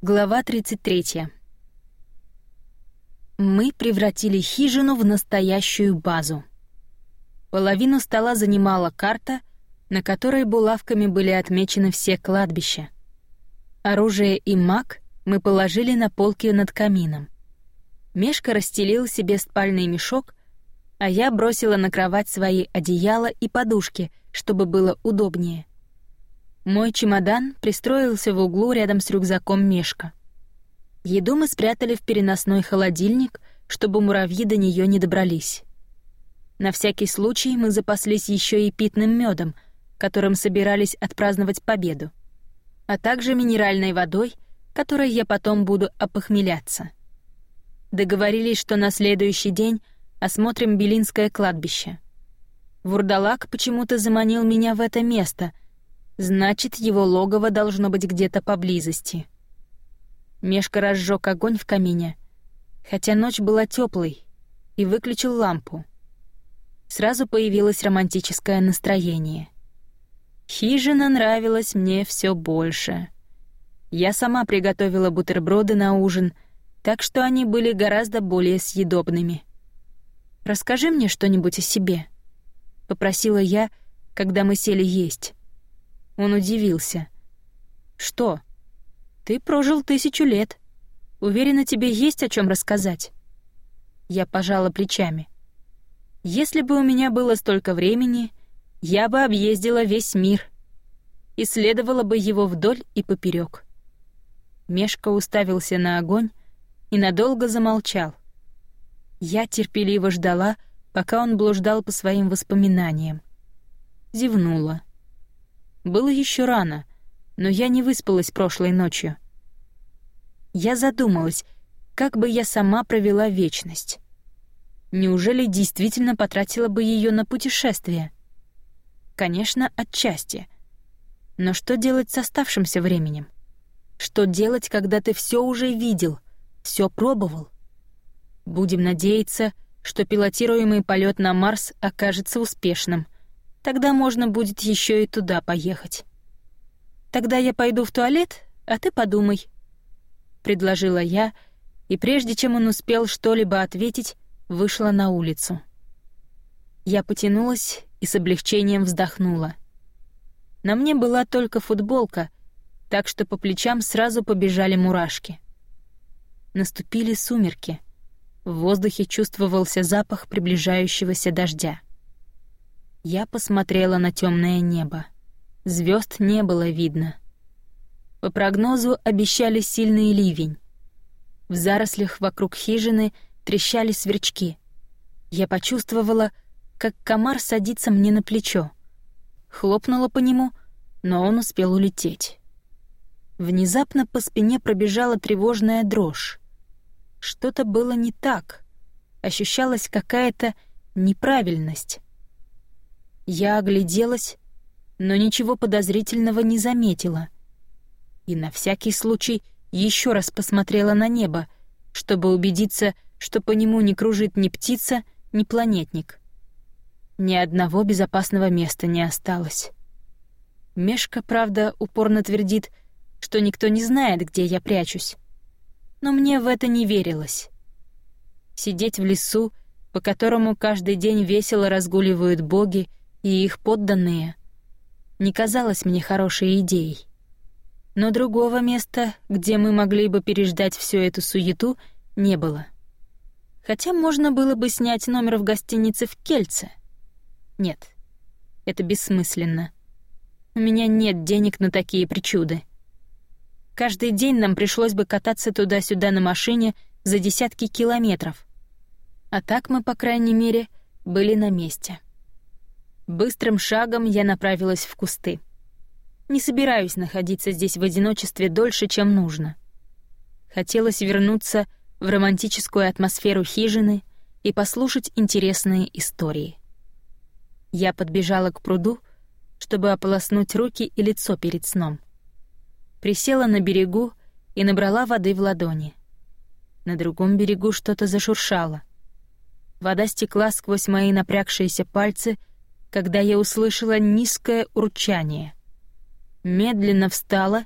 Глава 33. Мы превратили хижину в настоящую базу. Половину стола занимала карта, на которой булавками были отмечены все кладбища. Оружие и маг мы положили на полки над камином. Мешка расстелил себе спальный мешок, а я бросила на кровать свои одеяла и подушки, чтобы было удобнее. Мой чемодан пристроился в углу рядом с рюкзаком Мешка. Еду мы спрятали в переносной холодильник, чтобы муравьи до нее не добрались. На всякий случай мы запаслись еще и питным медом, которым собирались отпраздновать победу, а также минеральной водой, которой я потом буду опохмеляться. Договорились, что на следующий день осмотрим Белинское кладбище. Вурдалак почему-то заманил меня в это место — Значит, его логово должно быть где-то поблизости. Мешка разжег огонь в камине, хотя ночь была теплой, и выключил лампу. Сразу появилось романтическое настроение. Хижина нравилась мне все больше. Я сама приготовила бутерброды на ужин, так что они были гораздо более съедобными. «Расскажи мне что-нибудь о себе», — попросила я, когда мы сели есть. Он удивился. «Что? Ты прожил тысячу лет. Уверена, тебе есть о чем рассказать?» Я пожала плечами. «Если бы у меня было столько времени, я бы объездила весь мир. Исследовала бы его вдоль и поперек. Мешка уставился на огонь и надолго замолчал. Я терпеливо ждала, пока он блуждал по своим воспоминаниям. Зевнула. Было еще рано, но я не выспалась прошлой ночью. Я задумалась, как бы я сама провела вечность. Неужели действительно потратила бы ее на путешествие? Конечно, отчасти. Но что делать с оставшимся временем? Что делать, когда ты все уже видел, все пробовал? Будем надеяться, что пилотируемый полет на Марс окажется успешным — Тогда можно будет еще и туда поехать. Тогда я пойду в туалет, а ты подумай, предложила я, и прежде чем он успел что-либо ответить, вышла на улицу. Я потянулась и с облегчением вздохнула. На мне была только футболка, так что по плечам сразу побежали мурашки. Наступили сумерки. В воздухе чувствовался запах приближающегося дождя. Я посмотрела на темное небо. Звезд не было видно. По прогнозу обещали сильный ливень. В зарослях вокруг хижины трещали сверчки. Я почувствовала, как комар садится мне на плечо. Хлопнула по нему, но он успел улететь. Внезапно по спине пробежала тревожная дрожь. Что-то было не так. Ощущалась какая-то неправильность. Я огляделась, но ничего подозрительного не заметила. И на всякий случай еще раз посмотрела на небо, чтобы убедиться, что по нему не кружит ни птица, ни планетник. Ни одного безопасного места не осталось. Мешка, правда, упорно твердит, что никто не знает, где я прячусь. Но мне в это не верилось. Сидеть в лесу, по которому каждый день весело разгуливают боги, и их подданные не казалось мне хорошей идеей. Но другого места, где мы могли бы переждать всю эту суету, не было. Хотя можно было бы снять номер в гостинице в Кельце. Нет, это бессмысленно. У меня нет денег на такие причуды. Каждый день нам пришлось бы кататься туда-сюда на машине за десятки километров. А так мы, по крайней мере, были на месте. Быстрым шагом я направилась в кусты. Не собираюсь находиться здесь в одиночестве дольше, чем нужно. Хотелось вернуться в романтическую атмосферу хижины и послушать интересные истории. Я подбежала к пруду, чтобы ополоснуть руки и лицо перед сном. Присела на берегу и набрала воды в ладони. На другом берегу что-то зашуршало. Вода стекла сквозь мои напрягшиеся пальцы когда я услышала низкое урчание. Медленно встала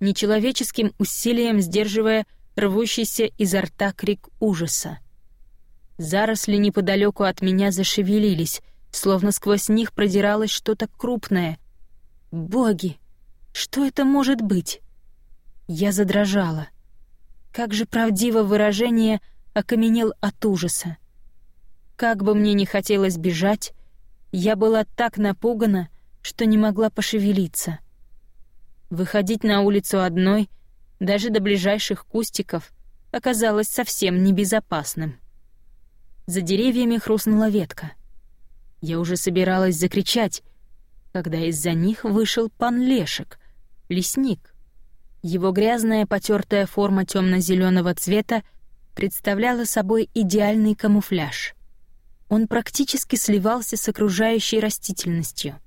нечеловеческим усилием сдерживая рвущийся изо рта крик ужаса. Заросли неподалеку от меня зашевелились, словно сквозь них продиралось что-то крупное. Боги! Что это может быть? Я задрожала. Как же правдиво выражение окаменел от ужаса. Как бы мне ни хотелось бежать, я была так напугана, что не могла пошевелиться. Выходить на улицу одной, даже до ближайших кустиков, оказалось совсем небезопасным. За деревьями хрустнула ветка. Я уже собиралась закричать, когда из-за них вышел пан Лешек, лесник. Его грязная потертая форма темно-зеленого цвета представляла собой идеальный камуфляж. Он практически сливался с окружающей растительностью.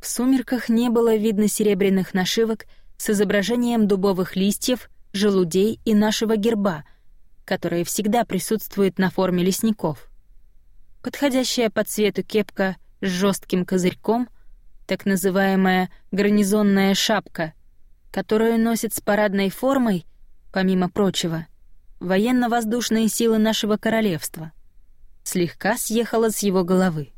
В сумерках не было видно серебряных нашивок с изображением дубовых листьев, желудей и нашего герба, которые всегда присутствуют на форме лесников. Подходящая по цвету кепка с жестким козырьком, так называемая гарнизонная шапка, которую носит с парадной формой, помимо прочего, военно-воздушные силы нашего королевства, слегка съехала с его головы.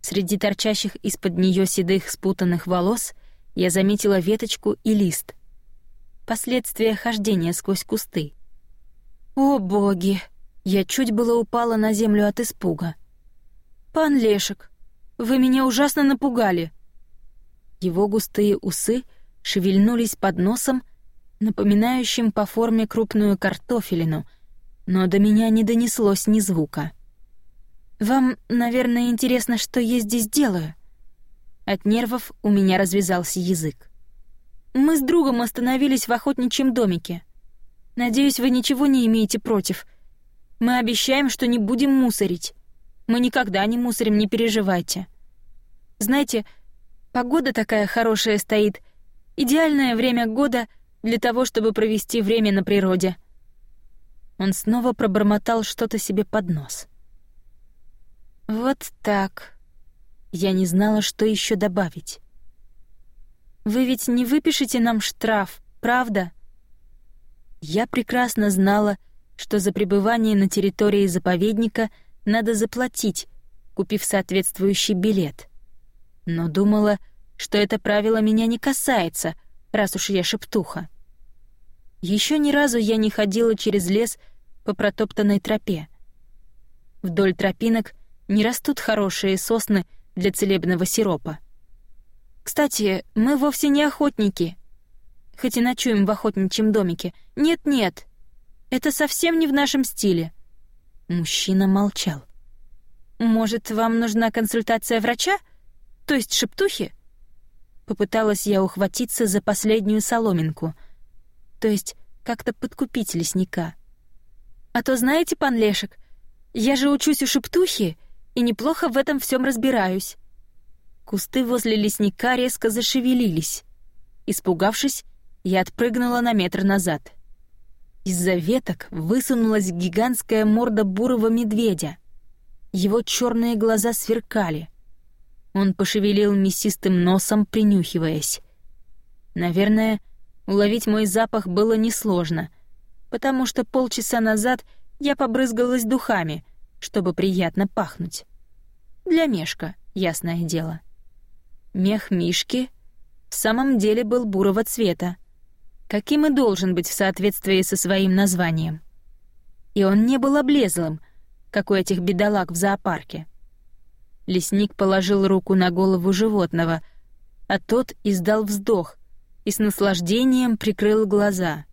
Среди торчащих из-под нее седых спутанных волос я заметила веточку и лист. Последствия хождения сквозь кусты. О, боги! Я чуть было упала на землю от испуга. «Пан Лешек, вы меня ужасно напугали!» Его густые усы шевельнулись под носом, напоминающим по форме крупную картофелину, но до меня не донеслось ни звука. «Вам, наверное, интересно, что я здесь делаю?» От нервов у меня развязался язык. «Мы с другом остановились в охотничьем домике. Надеюсь, вы ничего не имеете против. Мы обещаем, что не будем мусорить. Мы никогда не мусорим, не переживайте. Знаете, погода такая хорошая стоит, Идеальное время года для того, чтобы провести время на природе. Он снова пробормотал что-то себе под нос. Вот так. Я не знала, что еще добавить. Вы ведь не выпишете нам штраф, правда? Я прекрасно знала, что за пребывание на территории заповедника надо заплатить, купив соответствующий билет. Но думала, что это правило меня не касается, раз уж я шептуха. Еще ни разу я не ходила через лес по протоптанной тропе. Вдоль тропинок не растут хорошие сосны для целебного сиропа. Кстати, мы вовсе не охотники. Хоть и ночуем в охотничьем домике. Нет-нет, это совсем не в нашем стиле. Мужчина молчал. Может, вам нужна консультация врача? То есть шептухи? Попыталась я ухватиться за последнюю соломинку, то есть как-то подкупить лесника. А то знаете, пан Лешек, я же учусь у шептухи и неплохо в этом всем разбираюсь. Кусты возле лесника резко зашевелились. Испугавшись, я отпрыгнула на метр назад. Из-за веток высунулась гигантская морда бурого медведя. Его черные глаза сверкали — он пошевелил мясистым носом, принюхиваясь. Наверное, уловить мой запах было несложно, потому что полчаса назад я побрызгалась духами, чтобы приятно пахнуть. Для Мешка, ясное дело. Мех Мишки в самом деле был бурого цвета, каким и должен быть в соответствии со своим названием. И он не был облезлым, как у этих бедолаг в зоопарке. Лесник положил руку на голову животного, а тот издал вздох и с наслаждением прикрыл глаза.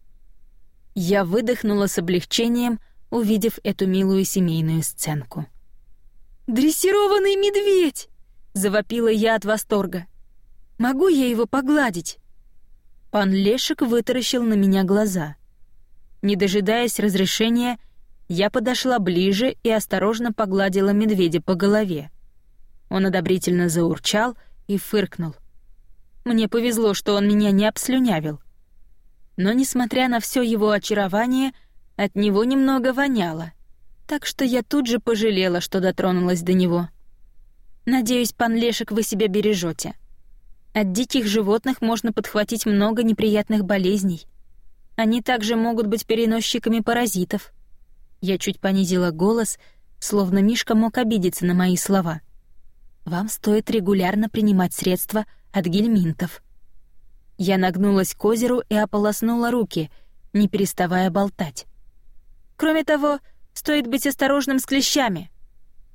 Я выдохнула с облегчением, увидев эту милую семейную сценку. «Дрессированный медведь!» — завопила я от восторга. «Могу я его погладить?» Пан Лешек вытаращил на меня глаза. Не дожидаясь разрешения, я подошла ближе и осторожно погладила медведя по голове. Он одобрительно заурчал и фыркнул. Мне повезло, что он меня не обслюнявил. Но, несмотря на все его очарование, от него немного воняло. Так что я тут же пожалела, что дотронулась до него. «Надеюсь, пан Лешек, вы себя бережете. От диких животных можно подхватить много неприятных болезней. Они также могут быть переносчиками паразитов. Я чуть понизила голос, словно Мишка мог обидеться на мои слова. Вам стоит регулярно принимать средства от гельминтов. Я нагнулась к озеру и ополоснула руки, не переставая болтать. Кроме того, стоит быть осторожным с клещами.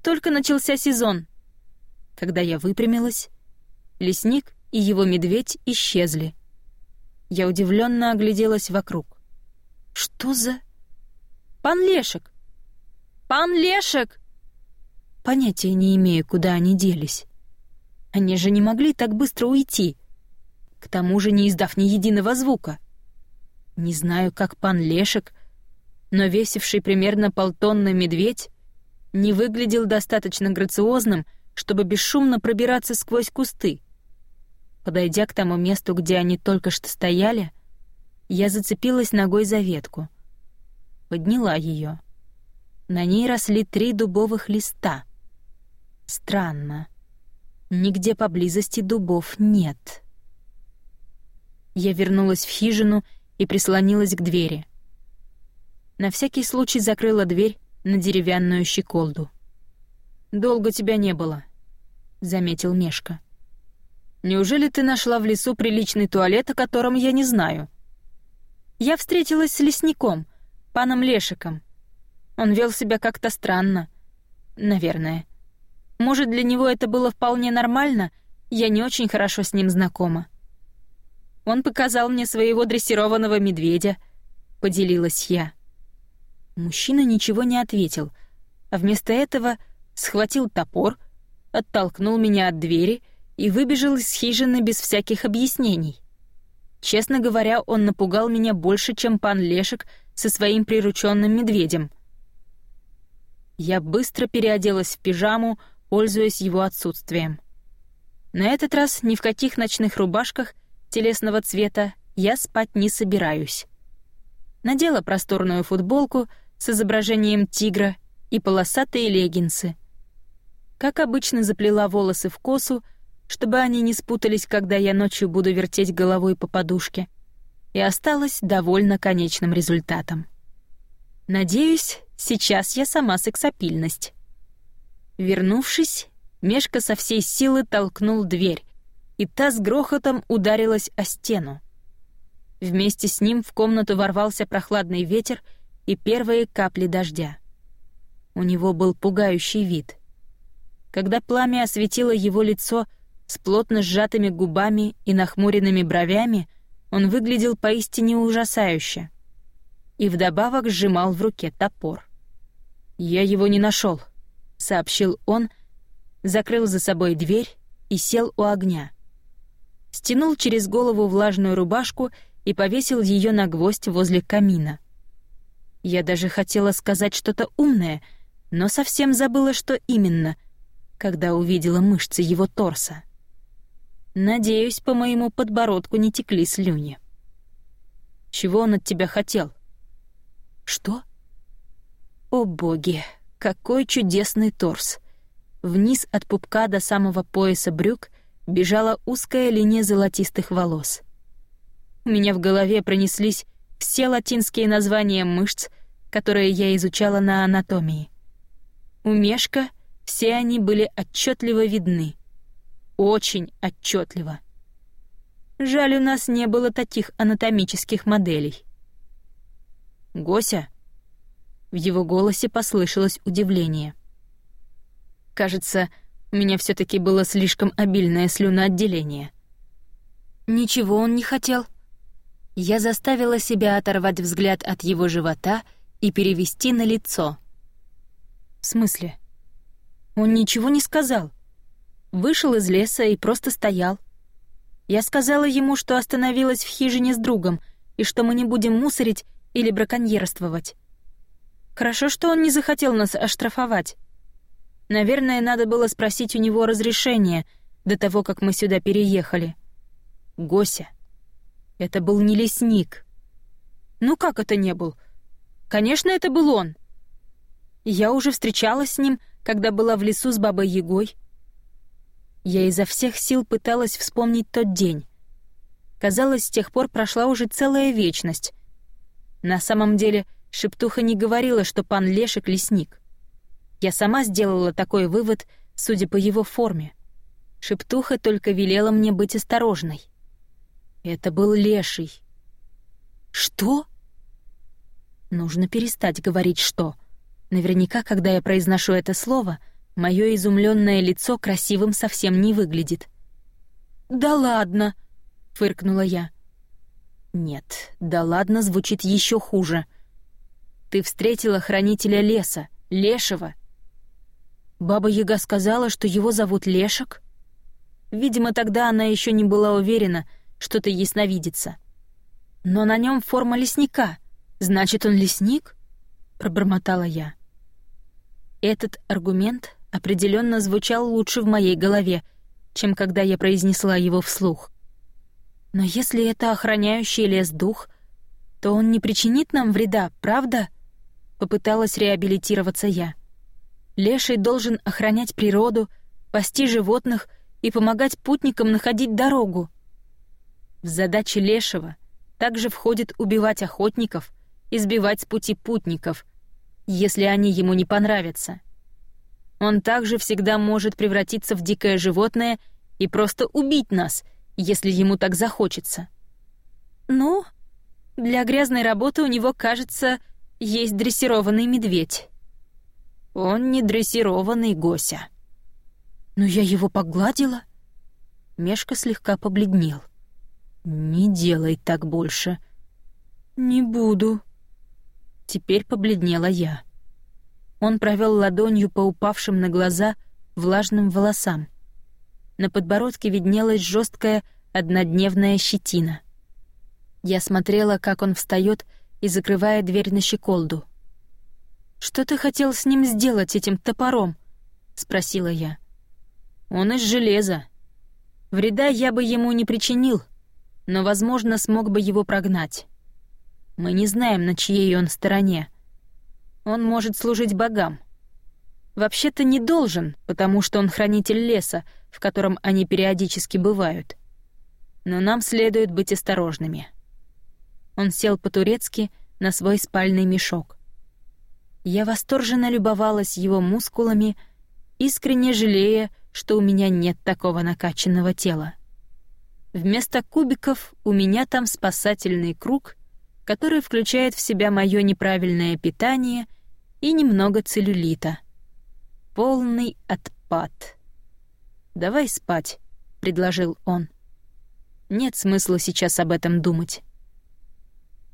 Только начался сезон. Когда я выпрямилась, лесник и его медведь исчезли. Я удивленно огляделась вокруг. Что за... Пан Лешек! Пан Лешек! Понятия не имею, куда они делись. Они же не могли так быстро уйти. К тому же не издав ни единого звука. Не знаю, как пан Лешек, но весивший примерно полтонны медведь не выглядел достаточно грациозным, чтобы бесшумно пробираться сквозь кусты. Подойдя к тому месту, где они только что стояли, я зацепилась ногой за ветку. Подняла ее. На ней росли три дубовых листа. Странно. Нигде поблизости дубов нет. Я вернулась в хижину и прислонилась к двери. На всякий случай закрыла дверь на деревянную щеколду. «Долго тебя не было», — заметил Мешка. Неужели ты нашла в лесу приличный туалет, о котором я не знаю? Я встретилась с лесником, паном Лешиком. Он вел себя как-то странно. Наверное. Может, для него это было вполне нормально, я не очень хорошо с ним знакома. Он показал мне своего дрессированного медведя, поделилась я. Мужчина ничего не ответил, а вместо этого схватил топор, оттолкнул меня от двери и выбежал из хижины без всяких объяснений. Честно говоря, он напугал меня больше, чем пан Лешек со своим прирученным медведем. Я быстро переоделась в пижаму, пользуясь его отсутствием. На этот раз ни в каких ночных рубашках телесного цвета я спать не собираюсь. Надела просторную футболку с изображением тигра и полосатые леггинсы. Как обычно, заплела волосы в косу, чтобы они не спутались, когда я ночью буду вертеть головой по подушке, и осталась довольна конечным результатом. Надеюсь, сейчас я сама сексапильность. Вернувшись, Мешка со всей силы толкнул дверь, и та с грохотом ударилась о стену. Вместе с ним в комнату ворвался прохладный ветер и первые капли дождя. У него был пугающий вид. Когда пламя осветило его лицо, с плотно сжатыми губами и нахмуренными бровями он выглядел поистине ужасающе. И вдобавок сжимал в руке топор. «Я его не нашел, сообщил он, закрыл за собой дверь и сел у огня. Стянул через голову влажную рубашку и повесил ее на гвоздь возле камина. Я даже хотела сказать что-то умное, но совсем забыла, что именно, когда увидела мышцы его торса. Надеюсь, по моему подбородку не текли слюни. Чего он от тебя хотел? Что? О боги, какой чудесный торс. Вниз от пупка до самого пояса брюк бежала узкая линия золотистых волос. У меня в голове пронеслись все латинские названия мышц, которые я изучала на анатомии. У Мешка все они были отчетливо видны — очень отчетливо. Жаль, у нас не было таких анатомических моделей. «Гося?» В его голосе послышалось удивление. Кажется, у меня все таки было слишком обильное слюноотделение. Ничего он не хотел. Я заставила себя оторвать взгляд от его живота и перевести на лицо. В смысле? Он ничего не сказал. Вышел из леса и просто стоял. Я сказала ему, что остановилась в хижине с другом и что мы не будем мусорить или браконьерствовать. Хорошо, что он не захотел нас оштрафовать. Наверное, надо было спросить у него разрешения до того, как мы сюда переехали. Гося. Это был не лесник. Ну как это не был? Конечно, это был он. Я уже встречалась с ним, когда была в лесу с бабой Егой. Я изо всех сил пыталась вспомнить тот день. Казалось, с тех пор прошла уже целая вечность. На самом деле, Шептуха не говорила, что пан Лешек — лесник. Я сама сделала такой вывод, судя по его форме. Шептуха только велела мне быть осторожной. Это был леший. «Что?» Нужно перестать говорить «что». Наверняка, когда я произношу это слово, мое изумленное лицо красивым совсем не выглядит. «Да ладно!» — фыркнула я. «Нет, да ладно звучит еще хуже. Ты встретила хранителя леса, Лешего. Баба Яга сказала, что его зовут Лешек. Видимо, тогда она еще не была уверена, что ты ясновидица. Но на нем форма лесника. Значит, он лесник? Пробормотала я. Этот аргумент определенно звучал лучше в моей голове, чем когда я произнесла его вслух. Но если это охраняющий лес дух, то он не причинит нам вреда, правда? Попыталась реабилитироваться я. Леший должен охранять природу, пасти животных и помогать путникам находить дорогу. В задачи Лешего также входит убивать охотников и сбивать с пути путников, если они ему не понравятся. Он также всегда может превратиться в дикое животное и просто убить нас, если ему так захочется. Ну, для грязной работы у него, кажется, есть дрессированный медведь. Он не дрессированный, Гося. Но я его погладила. Мешка слегка побледнел. Не делай так больше. Не буду. Теперь побледнела я. Он провел ладонью по упавшим на глаза влажным волосам. На подбородке виднелась жесткая однодневная щетина. Я смотрела, как он встает и закрывая дверь на щеколду. «Что ты хотел с ним сделать, этим топором?» — спросила я. «Он из железа. Вреда я бы ему не причинил, но, возможно, смог бы его прогнать. Мы не знаем, на чьей он стороне. Он может служить богам. Вообще-то не должен, потому что он хранитель леса, в котором они периодически бывают. Но нам следует быть осторожными». Он сел по-турецки на свой спальный мешок. Я восторженно любовалась его мускулами, искренне жалея, что у меня нет такого накачанного тела. Вместо кубиков у меня там спасательный круг, который включает в себя мое неправильное питание и немного целлюлита. Полный отпад. «Давай спать», — предложил он. «Нет смысла сейчас об этом думать».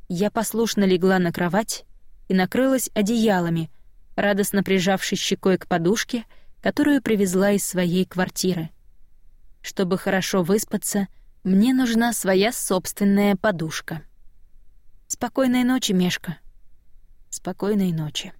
Я послушно легла на кровать и накрылась одеялами, радостно прижавшись щекой к подушке, которую привезла из своей квартиры. Чтобы хорошо выспаться, мне нужна своя собственная подушка. Спокойной ночи, Мешка. Спокойной ночи.